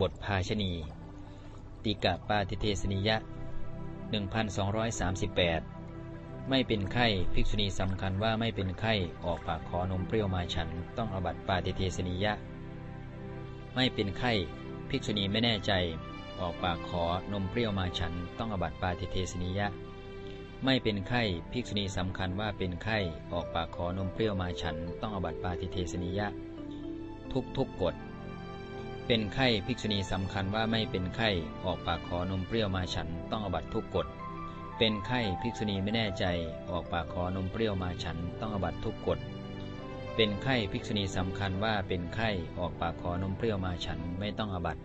บทภาชณี ติกะปาติเทสนิยะ 1238 ไม่เป็นไข้ภิกษุณีสำคัญว่าไม่เป็นไข้ออกปากขอนมเปรี้ยวมาฉัน ต้องอบัตปาติเทสนิยะ ไม่เป็นไข้ภิกษุณีไม่แน่ใจ ออกปากขอนมเปรี้ยวมาฉัน ต้องอบัตปาติเทสนิยะ ไม่เป็นไข้ภิกษุณีสำคัญว่าเป็นไข้ออกปากขอนมเปรี้ยวมาฉัน ต้องอบัตปาติเทสนิยะ ทุกทุกกฎ เป็นไข้ภิกษุณีสำคัญว่าไม่เป็นไข้ออกปากขอนมเปรี้ยวมาฉันต้องอบัตทุกกฎ เป็นไข้ภิกษุณีไม่แน่ใจออกปากขอนมเปรี้ยวมาฉันต้องอบัตทุกกฎ เป็นไข้ภิกษุณีสำคัญว่าเป็นไข้ออกปากขอนมเปรี้ยวมาฉันไม่ต้องอบัติ